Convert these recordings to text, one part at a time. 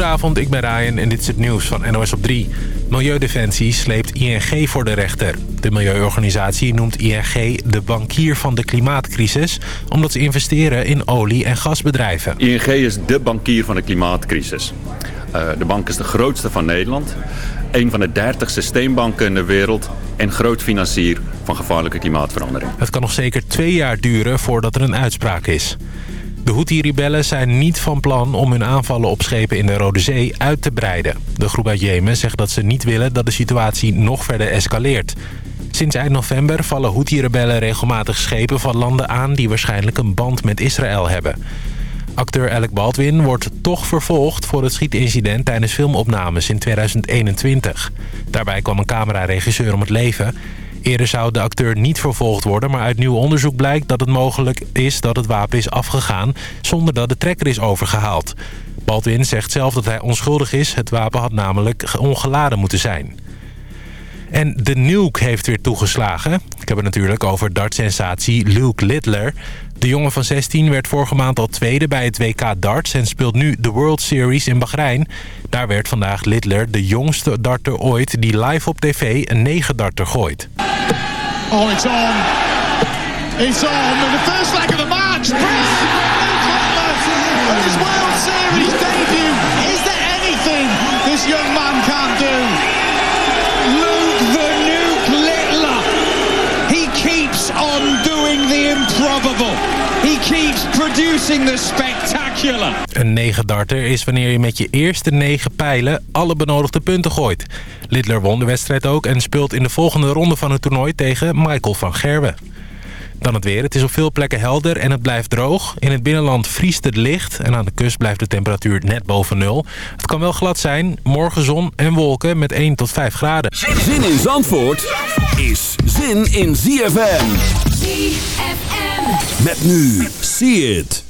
Goedenavond, ik ben Ryan en dit is het nieuws van NOS op 3. Milieudefensie sleept ING voor de rechter. De milieuorganisatie noemt ING de bankier van de klimaatcrisis... omdat ze investeren in olie- en gasbedrijven. ING is de bankier van de klimaatcrisis. Uh, de bank is de grootste van Nederland. Een van de 30 systeembanken in de wereld en groot financier van gevaarlijke klimaatverandering. Het kan nog zeker twee jaar duren voordat er een uitspraak is. De Houthi-rebellen zijn niet van plan om hun aanvallen op schepen in de Rode Zee uit te breiden. De groep uit Jemen zegt dat ze niet willen dat de situatie nog verder escaleert. Sinds eind november vallen Houthi-rebellen regelmatig schepen van landen aan... die waarschijnlijk een band met Israël hebben. Acteur Alec Baldwin wordt toch vervolgd voor het schietincident tijdens filmopnames in 2021. Daarbij kwam een cameraregisseur om het leven... Eerder zou de acteur niet vervolgd worden, maar uit nieuw onderzoek blijkt dat het mogelijk is dat het wapen is afgegaan zonder dat de trekker is overgehaald. Baldwin zegt zelf dat hij onschuldig is. Het wapen had namelijk ongeladen moeten zijn. En de Nuke heeft weer toegeslagen. Ik heb het natuurlijk over dartsensatie Luke Littler. De jongen van 16 werd vorige maand al tweede bij het WK darts... en speelt nu de World Series in Bahrein. Daar werd vandaag Littler de jongste darter ooit... die live op tv een 9 darter gooit. Oh, it's on. It's on. Producing the spectacular. Een 9 darter is wanneer je met je eerste 9 pijlen alle benodigde punten gooit. Littler won de wedstrijd ook en speelt in de volgende ronde van het toernooi tegen Michael van Gerwen. Dan het weer. Het is op veel plekken helder en het blijft droog. In het binnenland vriest het licht en aan de kust blijft de temperatuur net boven nul. Het kan wel glad zijn. Morgen zon en wolken met 1 tot 5 graden. Zin in Zandvoort is zin in ZFM. ZFM. Met nu. See it.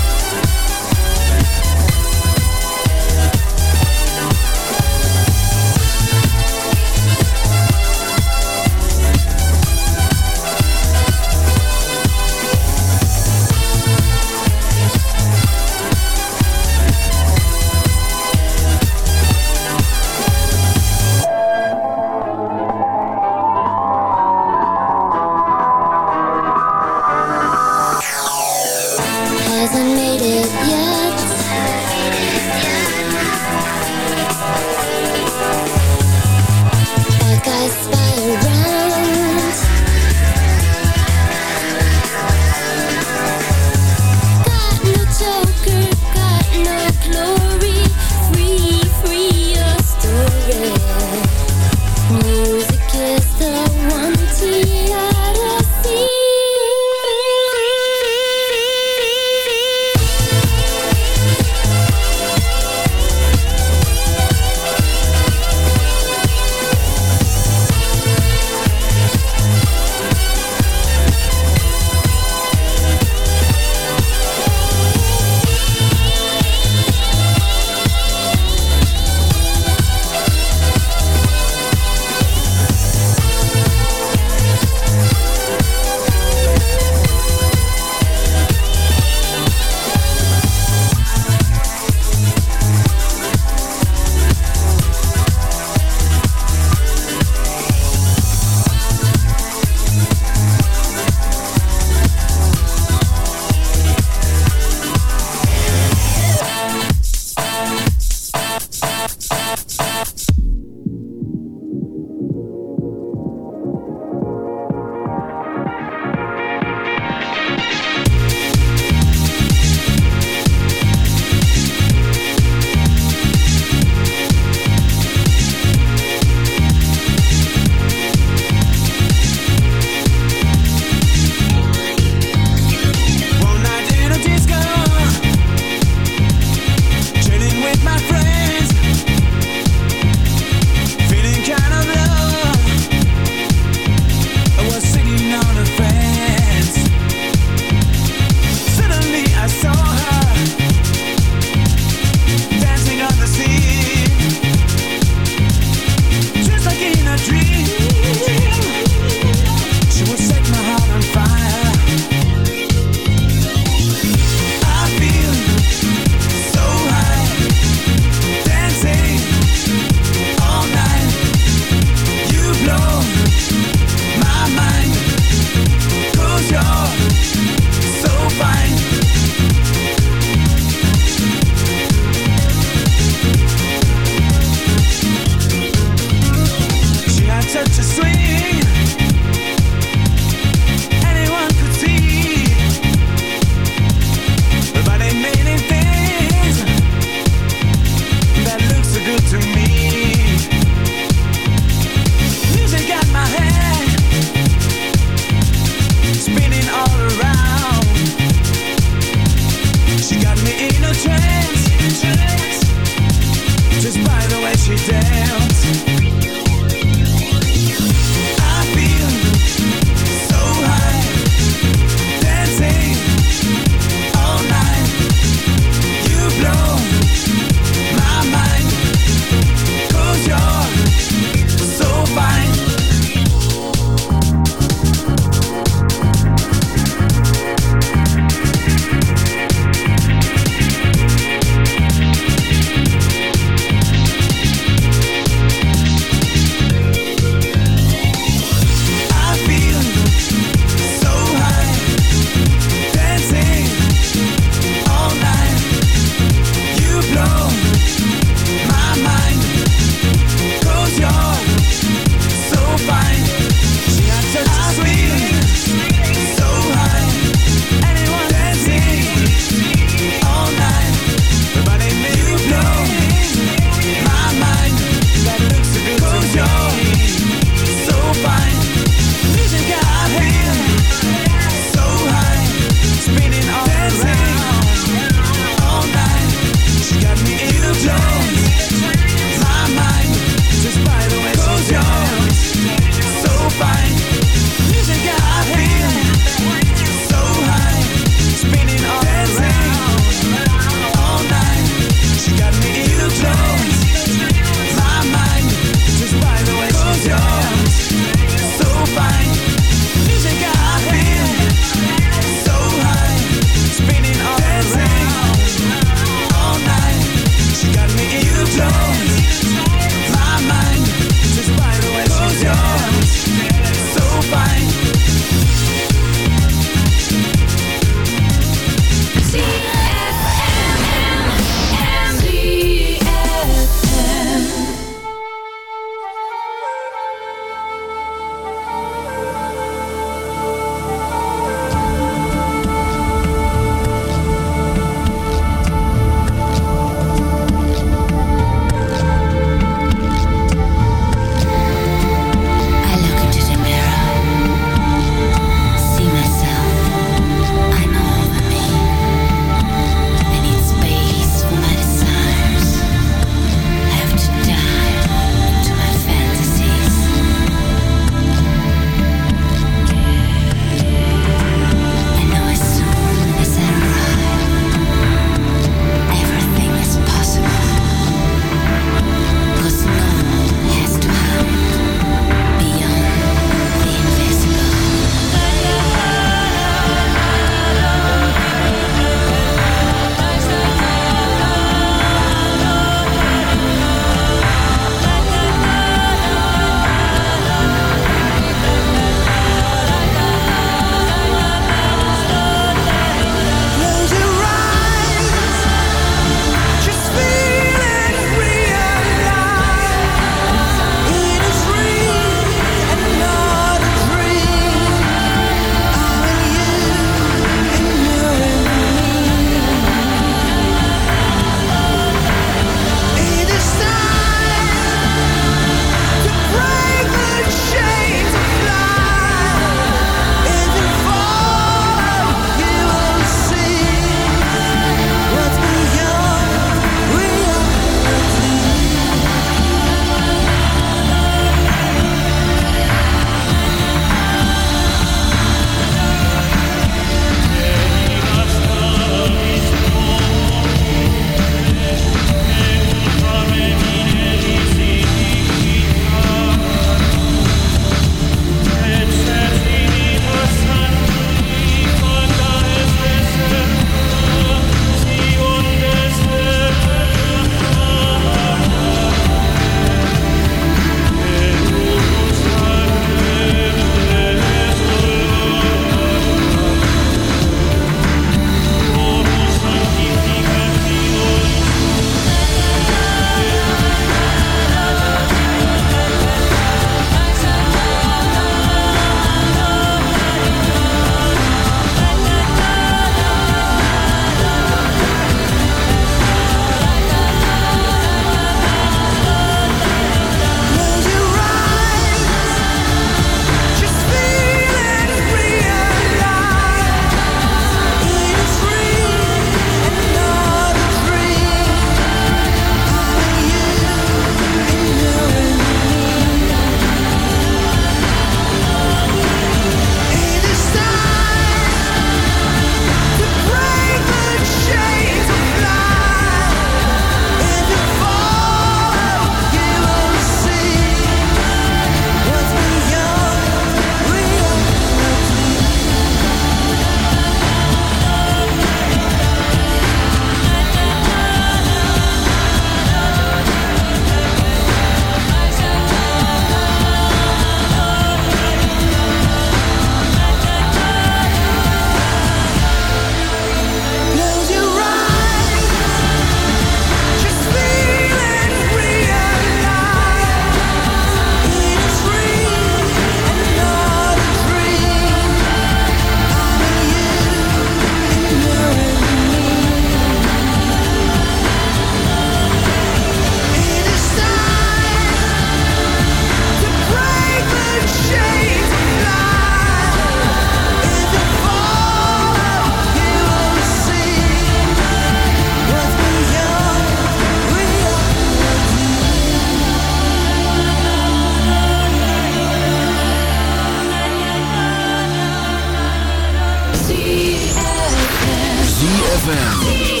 ZFM.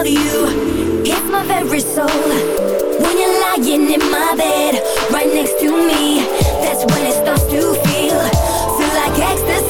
all you. Hit my very soul. When you're lying in my bed Right next to me That's when it starts to feel. Feel like ecstasy.